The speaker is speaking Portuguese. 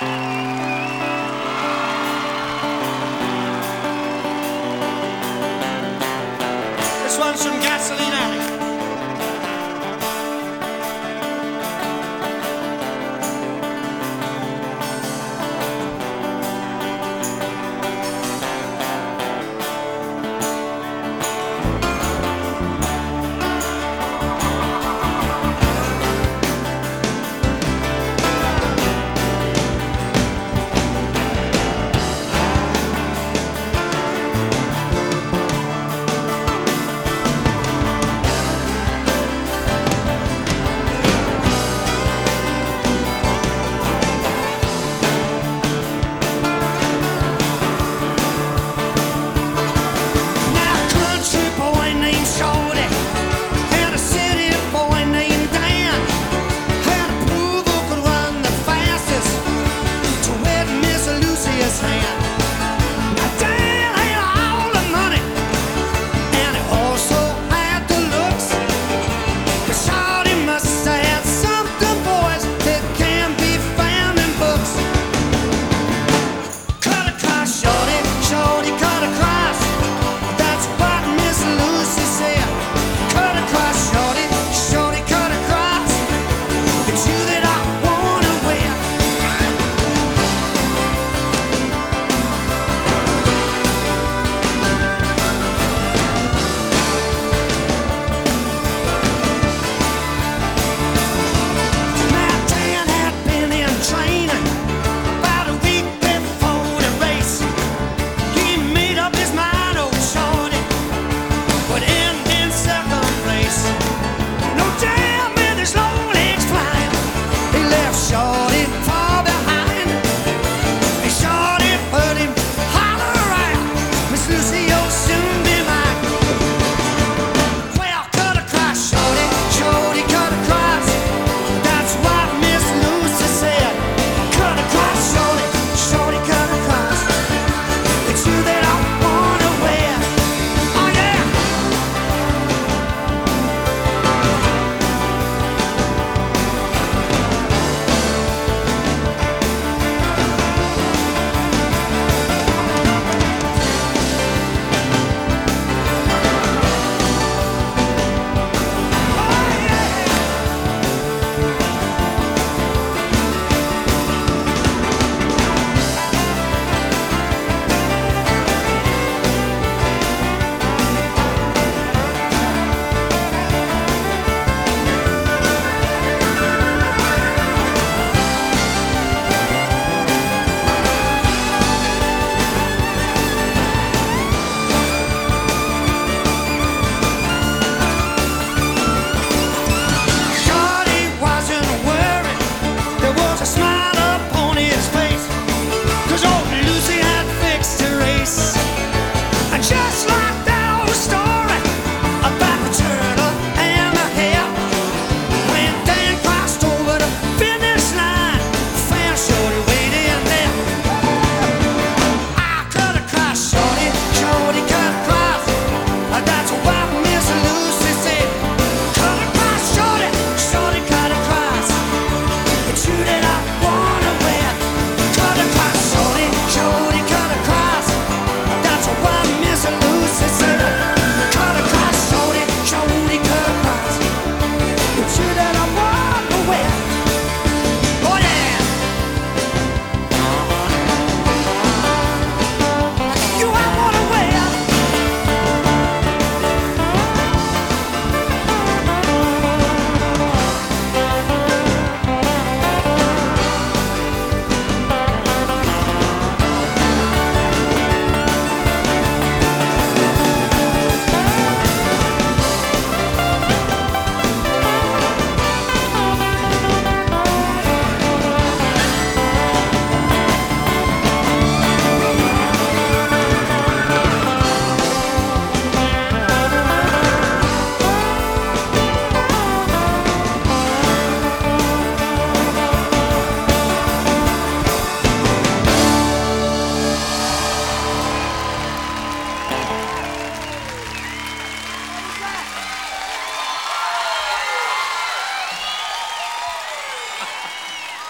Música